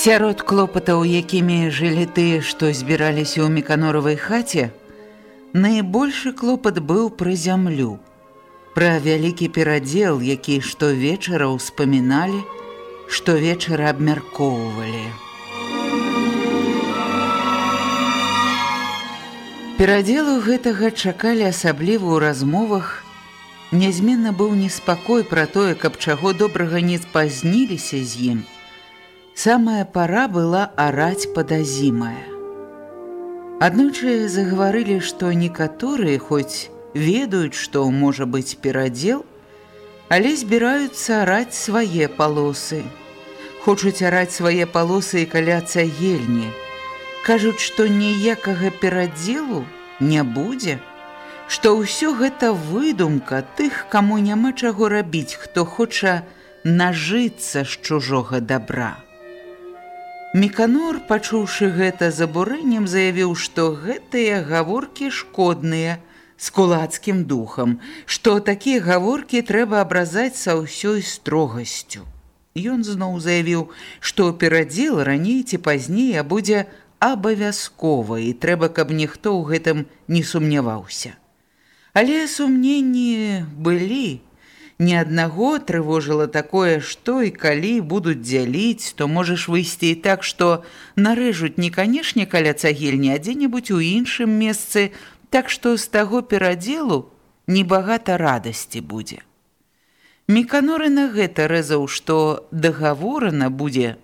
Сярод клопатаў, якімі жылі тыя, што збіраліся ў меканоравай хаце, найбольшы клопат быў пра зямлю, пра вялікі перадзел, які штовечара ўспаміналі, штовечара абмяркоўвалі. Перадзелу гэтага чакалі асабліва ў размовах, Нязменна быў неспакой пра тое, каб чаго добрага не спазніліся з ім, Самая пара была араць падазімая. Аднойчы загаварылі, што некаторыя хоць ведаюць, што можа быць перадзел, але збіраюцца араць свае палосы. Хочуць араць свае палосы і каля цагельні. Кажуць, што ніякага перадзелу не будзе, што ўсё гэта выдумка тых, каму няма чаго рабіць, хто хоча нажыцца з чужога добра. Меканор, пачуўшы гэта з абурэннем, заявіў, што гэтыя гаворкі шкодныя з кулацкім духам, што такія гаворкі трэба абразаць са ўсёй строгасцю. Ён зноў заявіў, што перадзел раней ці пазней будзе абавязкова і трэба, каб ніхто ў гэтым не сумняваўся. Але сумненні былі, Ні аднаго трывожыла такое, што і калі будуць дзяліць, то можаш выйсці і так, што нарэжуць не канешне каля цагельні, а дзе-небудзь у іншым месцы, так што з таго перадзелу небагата радасці будзе. Меканоры на гэта рэзаў, што дагаворана будзе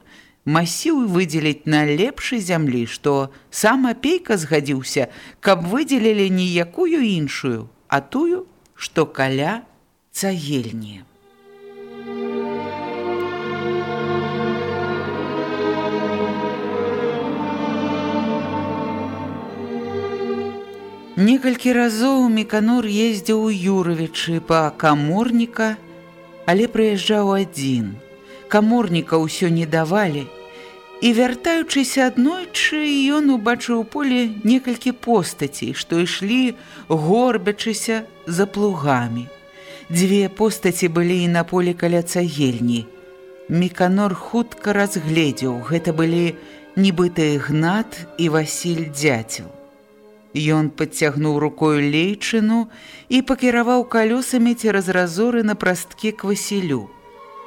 масіў выдзеліць на лепшай зямлі, што сам апейка згадзіўся, каб выдзелілі ніякую іншую, а тую, што каля цагельні. Некалькі разоў Меканор ездзіў у Юравічы па каморніка, але прыязджаў адзін. Каморніка ўсё не давалі. І вяртаючыся аднойчы, ён убачыў у поле некалькі постацей, што ішлі, горбячыся за плугамі. Дзве постаці былі і на полі каля цагельні. Меканор хутка разгледзеў, гэта былі нібыты гнат і Васіль дзяцел. Ён падцягнуў рукою лейчыну і пакіраваў калёсамі цераз разоры на прасткі к Васілю.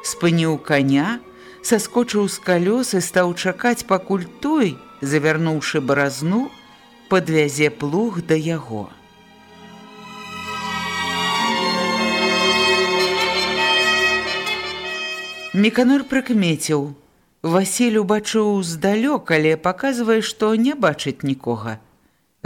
Спыніў каня, саскочыў з калёс і стаў чакаць, пакуль той, завярнуўшы баразну, падвязе плуг да яго. Меканор прыкмеціў. Васіль убачыў здалёк, але паказвае, што не бачыць нікога.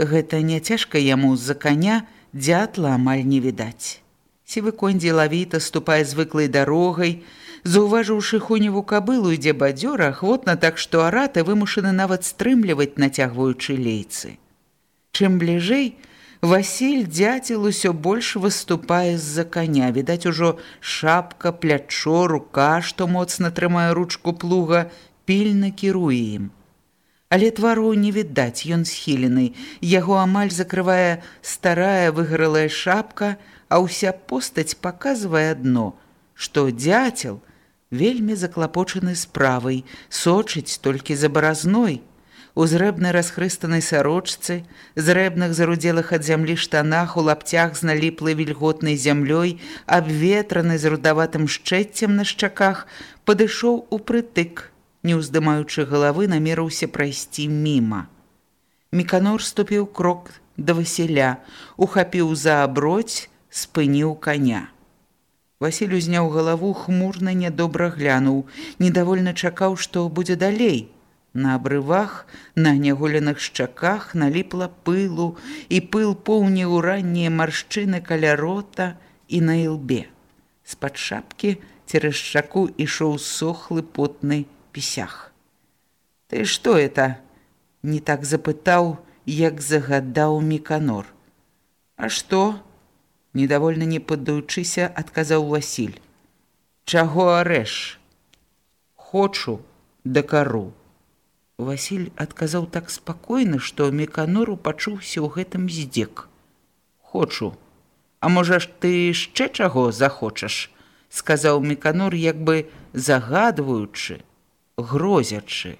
Гэта няцяжка яму з-за каня дзятла амаль не відаць. Сівы конь дзелавіта ступае звыклай дарогай, заўважыўшы хуневу кабылу ідзе бадзёра, ахвотна так, што араты вымушаны нават стрымліваць нацягваючы лейцы. Чым бліжэй, Васіль дзяцел усё больш выступае з-за каня. Відаць ужо шапка, плячо, рука, што моцна трымае ручку плуга, пільна кіруе ім. Але твару не відаць, ён схілены. Яго амаль закрывае старая выгаралая шапка, а ўся постаць паказвае адно, што дзяцел вельмі заклапочаны справай, сочыць толькі за баразной у зрэбнай расхрыстанай сарочцы, зрэбных зарудзелых ад зямлі штанах у лапцях з наліплай вільготнай зямлёй, абветраны з рудаватым шчэццем на шчаках, падышоў у прытык, не ўздымаючы галавы, намерыўся прайсці міма. Міканор ступіў крок да Васіля, ухапіў за аброць, спыніў каня. Васіль узняў галаву, хмурна нядобра глянуў, недовольна чакаў, што будзе далей. На абрывах, на няголеных шчаках наліпла пылу, і пыл поўніў раннія маршчыны каля рота і на ілбе. З-пад шапкі цераз шчаку ішоў сохлы потны пісях. Ты што это? Не так запытаў, як загадаў Міканор. А што? Недовольна не паддаючыся, адказаў Васіль. Чаго арэш? Хочу да кару. Васіль адказаў так спакойна, што Меканору пачуўся ў гэтым здзек. Хочу. А можа ж ты яшчэ чаго захочаш, сказаў Меканор, як бы загадваючы, грозячы.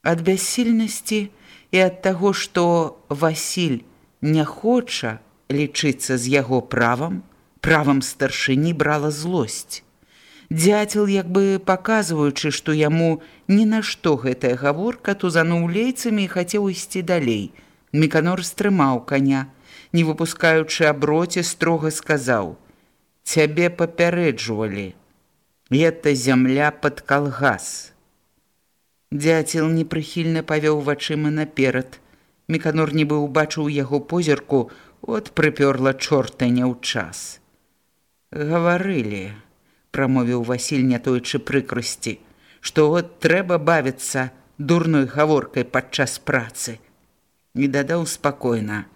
Ад бяссільнасці і ад таго, што Васіль не хоча лічыцца з яго правам, правам старшыні брала злосць. Дяцел, як бы паказваючы, што яму ні на што гэтая гаворка тузануў лейцамі і хацеў ісці далей. Меканор стрымаў каня, не выпускаючы аброце строга сказаў: « Цябе папярэджвалі. Это зямля пад калгас. Дяцел непрыхільна павёў вачыма наперад. Меканор нібы ўбачыў яго позірку, от прыпёрла чорта не ў час. Гаварылі прамовіў Васіль не тойчы прыкрасці, што от трэба бавіцца дурной гаворкай падчас працы. Не дадаў спакойна.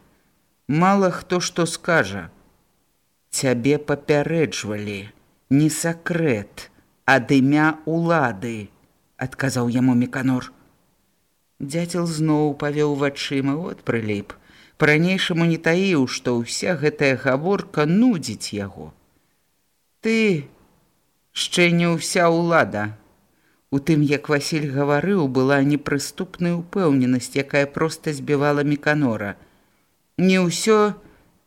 Мала хто што скажа. Цябе папярэджвалі, не сакрэт, ад імя улады, адказаў яму меканор. Дяцел зноў павёў вачыма от прыліп. Па-ранейшаму не таіў, што ўся гэтая гаворка нудзіць яго. Ты Шчэ не ўся ўлада. У тым, як Васіль гаварыў, была непрыступная ўпэўненасць, якая проста збівала меканора. Не ўсё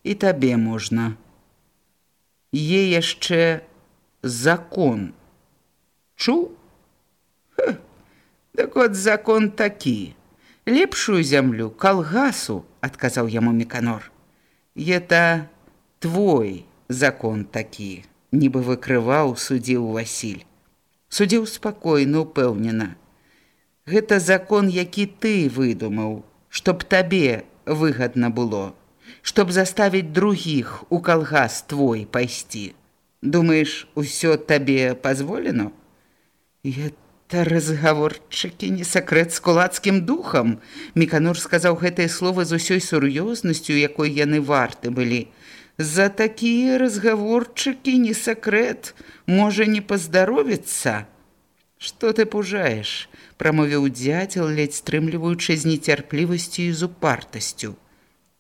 і табе можна. Е яшчэ закон. Чу? Так от закон такі. Лепшую зямлю калгасу, адказаў яму меканор. Это твой закон такі нібы выкрываў судзіў Васіль. Судзіў спакойна, упэўнена. Гэта закон, які ты выдумаў, чтоб табе выгадна было, чтоб заставіць другіх у калгас твой пайсці. Думаеш, усё табе пазволено? Это разгаворчыкі не сакрэт з кулацкім духам. Меканур сказаў гэтыя словы з усёй сур'ёзнасцю, якой яны варты былі. За такія разгаворчыкі не сакрэт, можа не паздаровіцца. Што ты пужаеш? прамовіў дзяцел, ледзь стрымліваючы з нецярплівасцю і з упартасцю.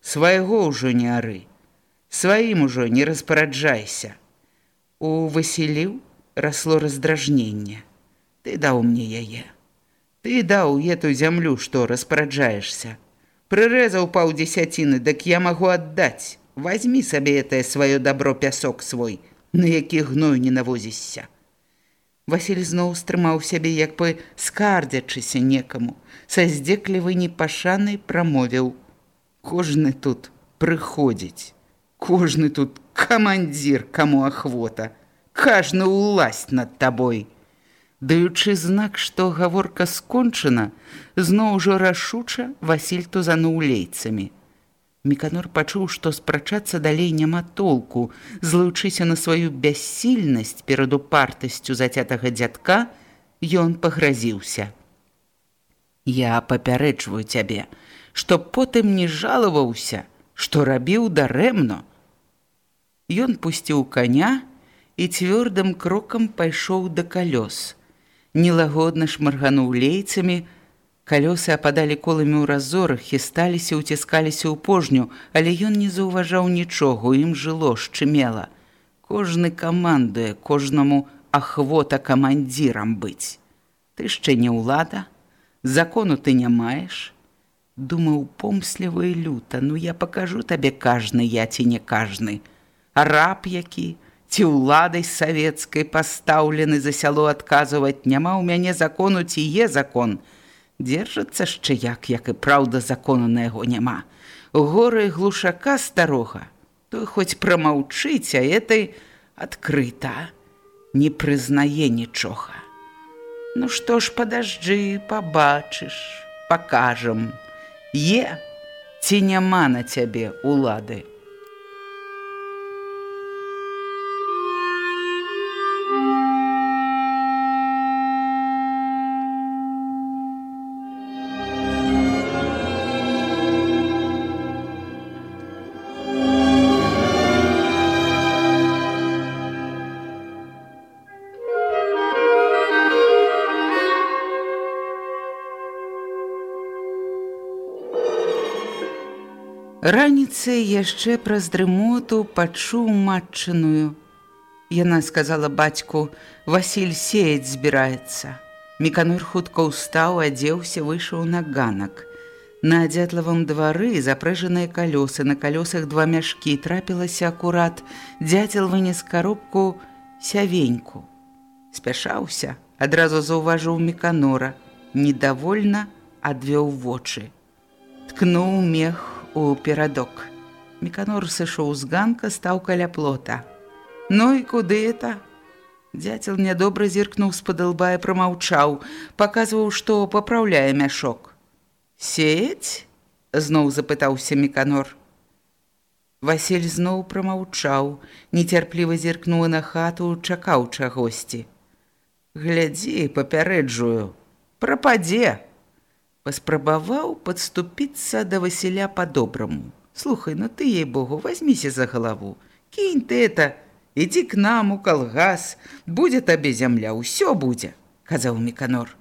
Свайго ўжо не ары. Сваім ужо не распараджайся. У Васіліў расло раздражненне. Ты даў мне яе. Ты даў эту зямлю, што распараджаешся. Прырэзаў паўдзесяціны, дык я магу аддаць. Возьми сабе это сваё добро пясок свой, на які гной не навозішся. Васіль зноў стрымаў сябе, як бы скардзячыся некаму, са здзеклівай непашанай прамовіў: Кожны тут прыходзіць, Кожны тут камандзір, каму ахвота, Кажны ўласть над табой. Даючы знак, што гаворка скончана, зноў ужо рашуча Васіль тузануў лейцамі. Меканор пачуў, што спрачацца далей няма толку, злучыся на сваю бяссільнасць перад упартасцю зацятага дзядка, ён пагразіўся. Я папярэджваю цябе, што потым не жалаваўся, што рабіў дарэмно. Ён пусціў каня і цвёрдым крокам пайшоў да калёс. Нелагодна шмаргануў лейцамі, Калёсы ападалі коламі ў разорах, хісталіся, уціскаліся ў пожню, але ён не заўважаў нічога, у ім жыло шчымела. Кожны камандуе кожнаму ахвота камандзірам быць. Ты яшчэ не ўлада, закону ты не маеш. Думаў помсліва і люта, ну я пакажу табе кажны, я ці не кажны. Раб які, ці ўладай савецкай пастаўлены за сяло адказваць, няма ў мяне закону ці е закон, Дзержацца шчэ як, як і праўда закона на яго няма. Горы глушака старога, той хоць прамаўчыць, а этой адкрыта, не прызнае нічога. Ну што ж, падажджы, пабачыш, пакажам. Е, ці няма на цябе улады. Раніцай яшчэ праз дрымоту пачуў матчыную. Яна сказала бацьку: Васіль сеяць збіраецца. Меканур хутка ўстаў, адзеўся, выйшаў на ганак. На дзятлавым двары запрэжаныя калёсы, на калёсах два мяшкі трапілася акурат. Дзяцел вынес каробку сявеньку. Спяшаўся, адразу заўважыў меканора, недовольна адвёў вочы. Ткнуў мех у перадок. Меканор сышоў з ганка, стаў каля плота. Ну і куды это? Дзяцел нядобра зіркнуў з-пад лба і прамаўчаў, паказваў, што папраўляе мяшок. Сеяць? зноў запытаўся меканор. Васіль зноў прамаўчаў, нецярпліва зіркнула на хату, чакаў чагосьці. Глядзі, папярэджую, прападзе паспрабаваў падступіцца да Васіля па-добраму. Слухай, ну ты ей богу, возьміся за галаву. Кінь ты это, ідзі к нам у калгас, будзе табе зямля, ўсё будзе, казаў Меканор.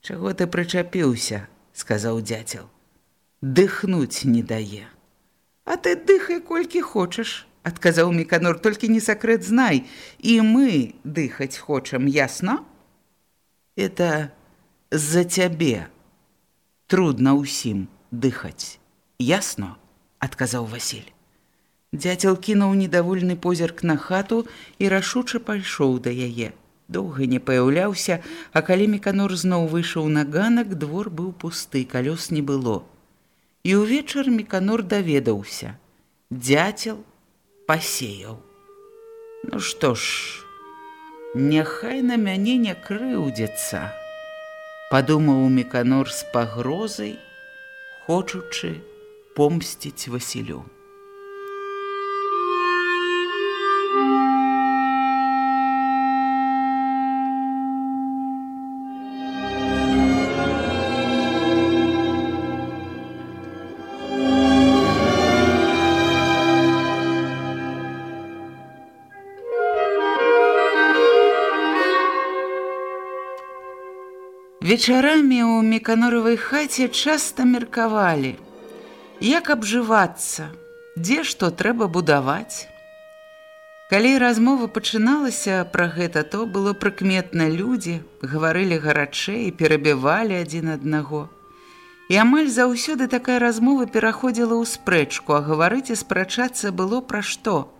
Чаго ты прычапіўся, сказаў дзяцел. Дыхнуць не дае. А ты дыхай колькі хочаш, адказаў Меканор, толькі не сакрэт знай, і мы дыхаць хочам, ясна? Это з-за цябе, трудно ўсім дыхаць. Ясно, адказаў Васіль. Дзяцел кінуў недовольны позірк на хату і рашуча пайшоў да яе. Доўга не паяўляўся, а калі меканор зноў выйшаў на ганак, двор быў пусты, калёс не было. І ўвечар меканор даведаўся. Дзяцел пасеяў. Ну што ж, няхай на мяне не крыўдзецца падумаў меканор з пагрозай, хочучы помсціць Васілю. Вечарамі ў меканоравай хаце часта меркавалі, як абжывацца, дзе што трэба будаваць. Калі размова пачыналася пра гэта, то было прыкметна людзі, гаварылі гарачэй, перабівалі адзін аднаго. І амаль заўсёды такая размова пераходзіла ў спрэчку, а гаварыць і спрачацца было пра што.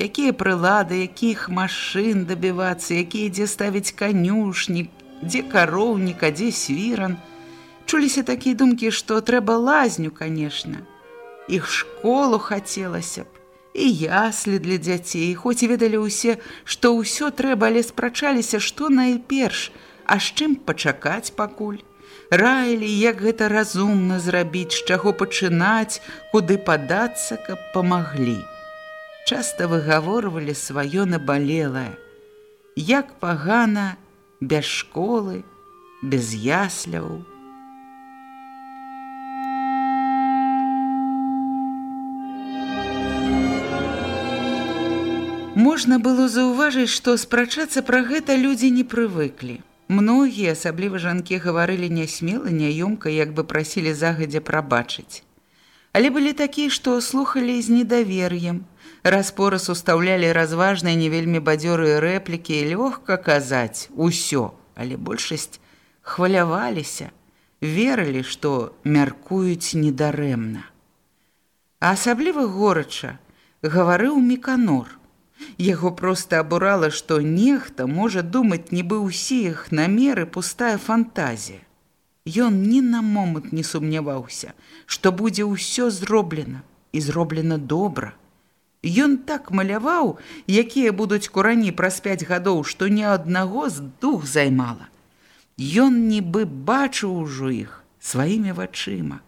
Якія прылады, якіх машын дабівацца, якія дзе ставіць канюшнік, дзе кароўнік, а дзе свіран. Чуліся такія думкі, што трэба лазню, канешне. Іх школу хацелася б, і яслі для дзяцей, хоць і ведалі ўсе, што ўсё трэба, але спрачаліся, што найперш, а з чым пачакаць пакуль. Раілі, як гэта разумна зрабіць, з чаго пачынаць, куды падацца, каб памаглі. Часта выгаворвалі сваё набалелае. Як пагана, без школы, без ясляў. Можна было заўважыць, што спрачацца пра гэта людзі не прывыклі. Многія, асабліва жанкі, гаварылі нясмела, няёмка, як бы прасілі загадзя прабачыць. Але былі такія, што слухалі з недавер'ем, Распораз устаўлялі разважныя не вельмі бадзёрыя рэплікі і лёгка казаць усё, але большасць хваляваліся, верылі, што мяркуюць недарэмна. А асабліва горача гаварыў меканор. Яго проста абурала, што нехта можа думаць, нібы ўсе іх намеры пустая фантазія. Ён ні на момант не сумняваўся, што будзе ўсё зроблена і зроблена добра. Ён так маляваў, якія будуць курані праз пяць гадоў, што ні аднаго з дух займала. Ён нібы бачыў ужо іх сваімі вачыма,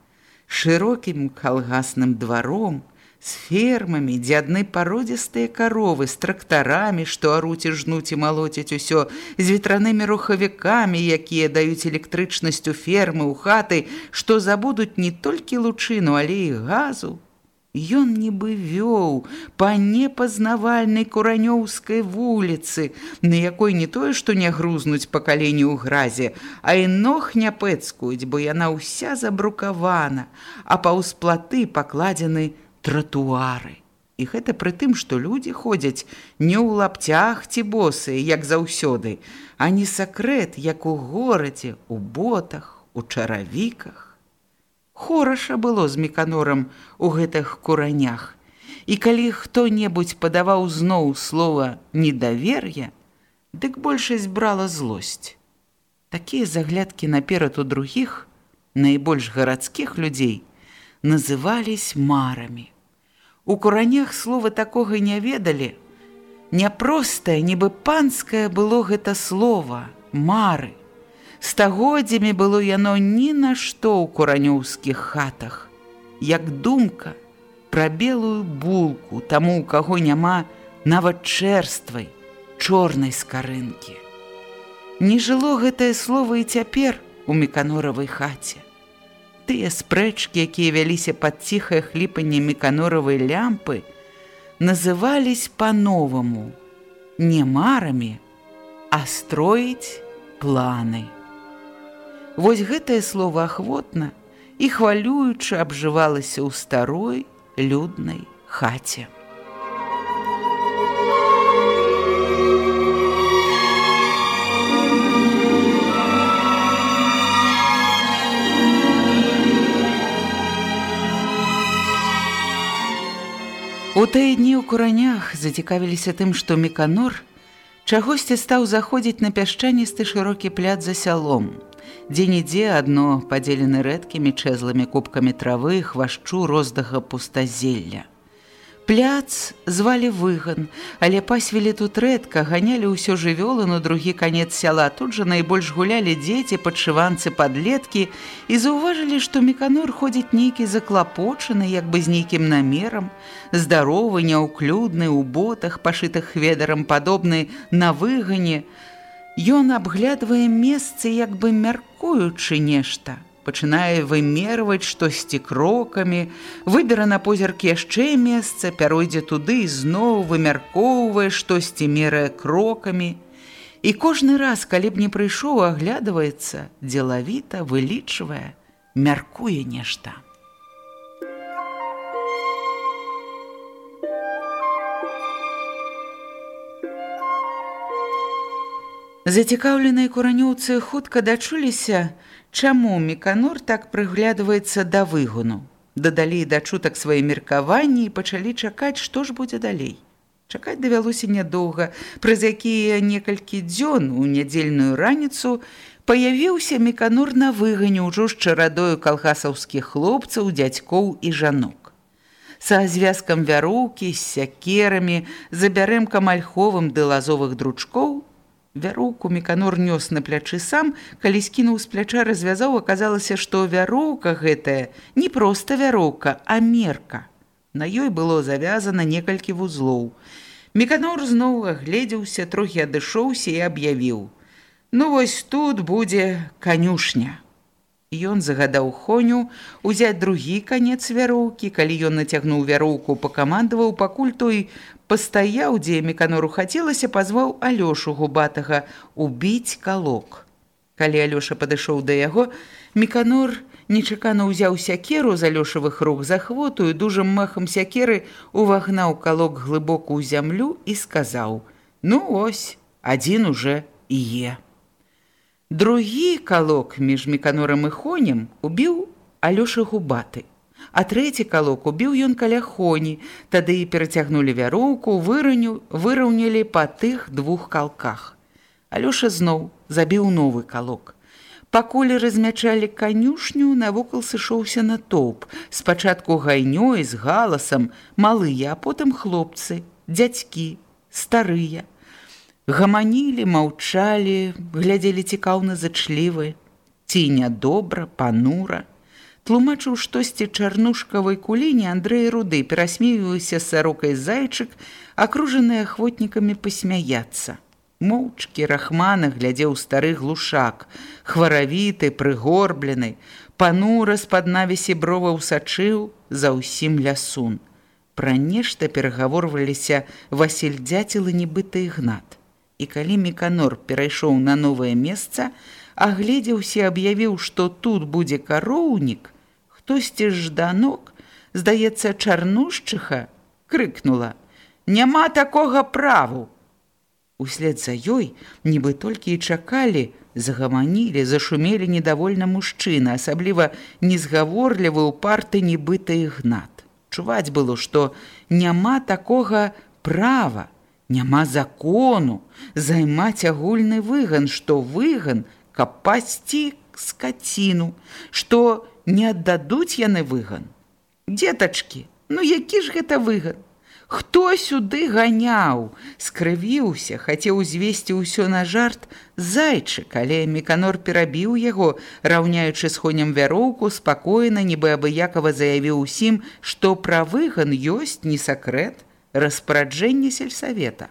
шырокім калгасным дваром, з фермамі, дзе адны пародзістыя каровы з трактарамі, што аруць і жнуць і малоцяць усё, з ветранымі рухавікамі, якія даюць электрычнасць у фермы, у хаты, што забудуць не толькі лучыну, але і газу. Ён нібы вёў па непазнавальнай куранёўскай вуліцы, на якой не тое, што не грузнуць па калені ў гразе, а і ног не пэцкуюць, бо яна ўся забрукавана, а паўз платы пакладзены тратуары. І гэта пры тым, што людзі ходзяць не ў лапцях ці босы, як заўсёды, а не сакрэт, як у горадзе, у ботах, у чаравіках. Хораша было з меканорам у гэтых куранях. І калі хто-небудзь падаваў зноў слова недавер'я, дык большасць брала злосць. Такія заглядкі наперад у другіх, найбольш гарадскіх людзей, назывались марамі. У куранях слова такога не ведалі. Няпростае, нібы панскае было гэта слово мары. Стагоддзямі было яно ні на што ў куранёўскіх хатах, як думка пра белую булку таму, у каго няма нават чэрствай, чорнай скарынкі. Не жыло гэтае слово і цяпер у меканоравай хаце тыя спрэчкі, якія вяліся пад ціхае хліпанне меканоравай лямпы, назывались па-новаму не марамі, а строіць планы. Вось гэтае слово ахвотна і хвалюючы абжывалася ў старой люднай хаце. У тыя дні ў куранях зацікавіліся тым, што меканор чагосьці стаў заходзіць на пясчаністы шырокі пляд за сялом. Дзе-нідзе адно падзелены рэдкімі чэзлымі кубкамі травы, хвашчу роздага пустазелля. Пляц звалі выган, але пасвілі тут рэдка, ганялі ўсё жывёлы на другі канец сяла. Тут жа найбольш гулялі дзеці, падшыванцы, падлеткі і заўважылі, што меканор ходзіць нейкі заклапочаны, як бы з нейкім намерам, здаровы, няўклюдны, у ботах, пашытых ведарам падобны на выгане. Ён абглядвае месцы, як бы мяркуючы нешта пачынае вымерваць штосьці крокамі, выбера на позіркі яшчэ месца, пяройдзе туды і зноў вымяркоўвае штосьці мерае крокамі. І кожны раз, калі б не прыйшоў, аглядваецца, дзелавіта вылічвае, мяркуе нешта. Зацікаўленыя куранёўцы хутка дачуліся, Чаму Меканор так прыглядваецца да выгону? Дадалі да чутак свае меркаванні і пачалі чакаць, што ж будзе далей. Чакаць давялося нядоўга, праз якія некалькі дзён у нядзельную раніцу паявіўся Меканор на выгане ўжо з чарадою калгасаўскіх хлопцаў, дзядзькоў і жанок. Са звязкам вяроўкі, з сякерамі, забярэмкам альховым ды лазовых дручкоў Вяроўку меканор нёс на плячы сам, калі скінуў з пляча развязаў, аказалася, што вяроўка гэтая не проста вяроўка, а мерка. На ёй было завязана некалькі вузлоў. Меканор зноў агледзеўся, трохі адышоўся і аб'явіў: « Ну вось тут будзе канюшня. Ён загадаў хоню узяць другі канец вяроўкі, калі ён нацягнуў вяроўку, пакамандаваў, пакуль той пастаяў, дзе меканору хацелася, пазваў Алёшу губатага убіць калок. Калі Алёша падышоў да яго, меканор нечакана ўзяў сякеру з алёшавых рук за хвоту і дужым махам сякеры увагнаў калок глыбоку ў зямлю і сказаў: « Ну ось, адзін уже і е. Другі калок між меканорам і хонем убіў Алёша губаты. А трэці калок убіў ён каля хоні, тады і перацягнулі вяроўку, выраню, выраўнялі па тых двух калках. Алёша зноў забіў новы калок. Пакуль размячалі канюшню, навокал сышоўся на топ. Спачатку гайнёй з галасам малыя, а потым хлопцы, дзядзькі, старыя. Гаманілі, маўчалі, глядзелі цікаўна зачлівы, ці нядобра, панура. Тлумачыў штосьці чарнушкавай куліні Андрэй руды, перасмеюўся сарокай зайчык, акружаны ахвотнікамі пасмяяцца моўчкі рахмана глядзеў стары глушак, хваравіты, прыгорблены, панура з-пад навесі броваў сачыў за ўсім лясун. Пра нешта перагаворваліся Васіль дзяцел і нібыта ігнат. І калі Меканор перайшоў на новае месца, агледзеўся аб'явіў, што тут будзе кароўнік, хтосьці жданок, здаецца, чарнушчыха, крыкнула: « Няма такога праву! Услед за ёй, нібы толькі і чакалі, загаманілі, зашумелі недовольна мужчына, асабліва незгаворлівы ў парты нібыта ігнат. Чуваць было, што няма такога права, няма закону займаць агульны выган, што выган, каб пасці скаціну, што не аддадуць яны выган. Дзетачкі, ну які ж гэта выган? Хто сюды ганяў, скрывіўся, хацеў узвесці ўсё на жарт зайчык, але меканор перабіў яго, раўняючы з хонем вяроўку, спакойна, нібы абыякава заявіў усім, што пра выган ёсць не сакрэт распараджэнне сельсавета.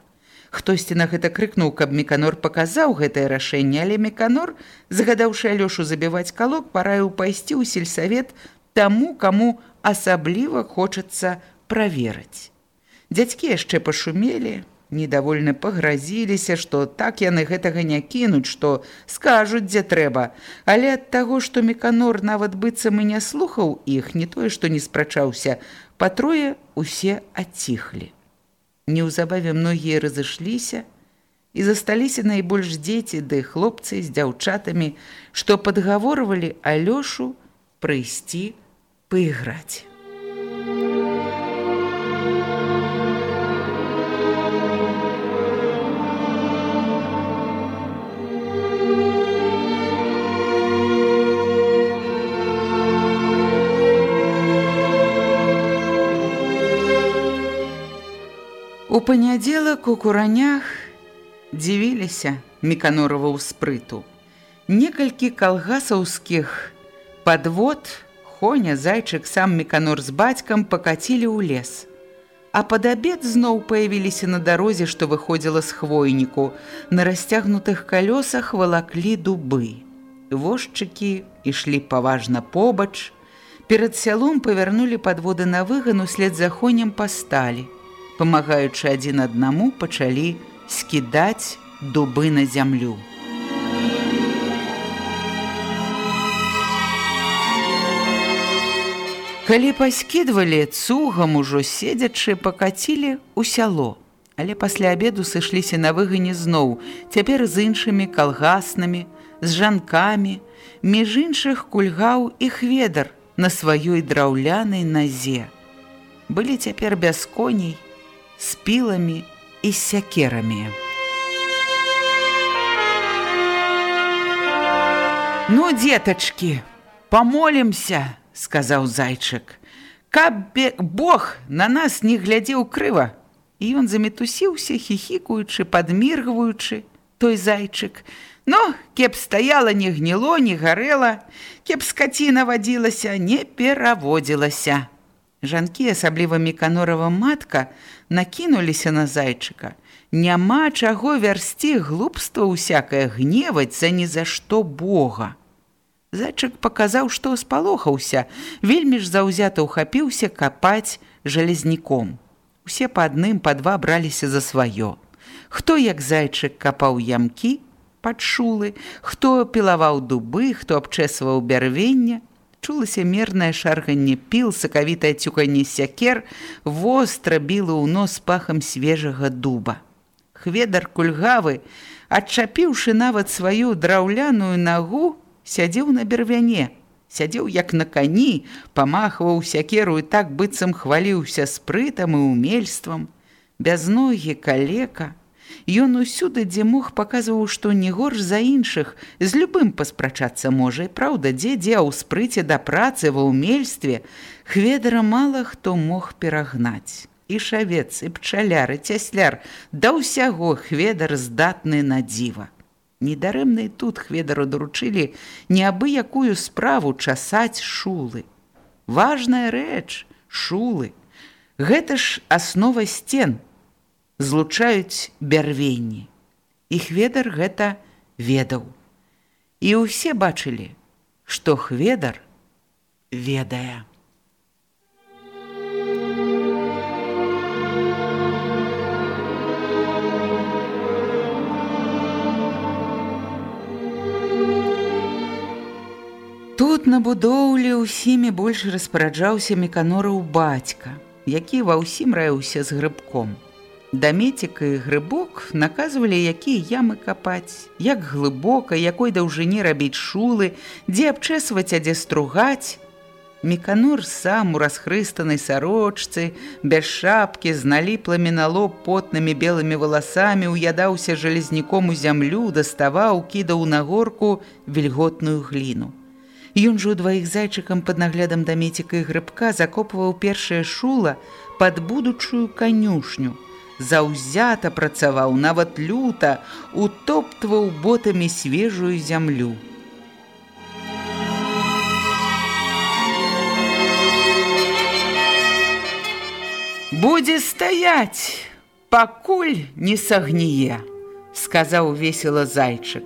Хтосьці на гэта крыкнуў, каб меканор паказаў гэтае рашэнне, але меканор, загадаўшы алёшу забіваць калок, параіў пайсці ў сельсавет таму, каму асабліва хочацца праверыць. Дзядзькі яшчэ пашумелі, недовольны пагразіліся, што так яны гэтага не кінуць, што скажуць, дзе трэба. Але ад таго, што меканор нават быццам і не слухаў іх, не тое, што не спрачаўся, па трое усе адціхлі. Неўзабаве многія разышліся і засталіся найбольш дзеці ды хлопцы з дзяўчатамі, што падгаворвалі Алёшу прыйсці паіграць. У панядзелак у куранях дзівіліся меканорова ў спрыту. Некалькі калгасаўскіх падвод, Хоня, зайчык, сам меканор з бацькам пакацілі ў лес. А пад абед зноў паявіліся на дарозе, што выходзіла з хвойніку. На расцягнутых калёсах валаклі дубы. Вожчыкі ішлі паважна побач. Перад сялом павярнулі падводы на выган услед за хонем пасталі памагаючы адзін аднаму, пачалі скідаць дубы на зямлю. Калі паскідвалі цугам ужо седзячы, пакацілі ў сяло. Але пасля абеду сышліся на выгане зноў, цяпер з іншымі калгаснымі, з жанкамі, між іншых кульгаў іх ведар на сваёй драўлянай назе. Былі цяпер без коней, с пилами и сякерами. «Ну, деточки, помолимся!» – сказал зайчик. «Каб Бог на нас не глядел крыво!» И он заметусился, хихикуючи, подмиргиваючи, той зайчик. «Ну, кеп стояла, не гнило, не горело, кеп скотина водилася, не переводилася!» Жанкі, асабліва Меканорова матка, накінуліся на зайчыка. Няма чаго вярсці глупства ўсякае гневаць за ні за што Бога. Зайчык паказаў, што спалохаўся, вельмі ж заўзята ўхапіўся капаць жалезніком. Усе па адным па два браліся за сваё. Хто як зайчык капаў ямкі, падшулы, хто пілаваў дубы, хто абчэсваў бярвення, чулася мернае шарганне піл, сакавітае цюканне сякер, востра біла ў нос пахам свежага дуба. Хведар кульгавы, адчапіўшы нават сваю драўляную нагу, сядзеў на бервяне, сядзеў як на кані, памахваў сякеру і так быццам хваліўся спрытам і умельствам, без ногі калека, Ён усюды, дзе мог паказваў, што не горш за іншых, з любым паспрачацца можа і праўда, дзе дзе ў спрыце да працы ва ўмельстве, хведара мала хто мог перагнаць. І шавец, і пчаляр, і цясляр, да ўсяго хведар здатны на дзіва. Недарэмна і тут хведару даручылі неабыякую справу часаць шулы. Важная рэч шулы. Гэта ж аснова сцен, злучаюць бярвенні. Іх ведар гэта ведаў. І ўсе бачылі, што хведар ведае. Тут на будоўлі ўсімі больш распараджаўся меканораў бацька, які ва ўсім раіўся з грыбком. Дамецік і грыбок наказвалі, якія ямы капаць, як глыбока, якой даўжыні рабіць шулы, дзе абчэсваць, а дзе стругаць. Меканур сам у расхрыстанай сарочцы, без шапкі, з наліпламі на лоб потнымі белымі валасамі уядаўся жалезніком у зямлю, даставаў, кідаў на горку вільготную гліну. Ён жа у дваіх зайчыкам пад наглядам дамеціка і грыбка закопваў першае шула пад будучую канюшню – заўзята працаваў, нават люта, утоптваў ботамі свежую зямлю. Будзе стаяць, пакуль не сагніе, сказаў весела зайчык.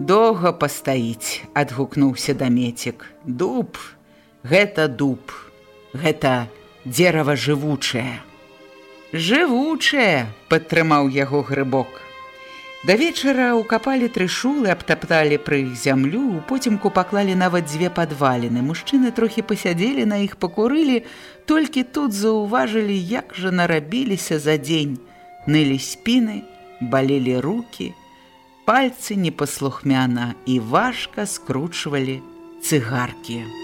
Доўга пастаіць, адгукнуўся дамецік. Дуб, гэта дуб, гэта дзерава жывучае. Жывучая, падтрымаў яго грыбок. Да вечара ўкапалі тры шулы, абтапталі пры іх зямлю, потімку паклалі нават дзве падваліны. Мужчыны трохі пасядзелі на іх пакурылі, толькі тут заўважылі, як жа нарабіліся за дзень. Нылі спіны, балелі руки, пальцы непаслухмяна і важка скручвалі цыгаркі.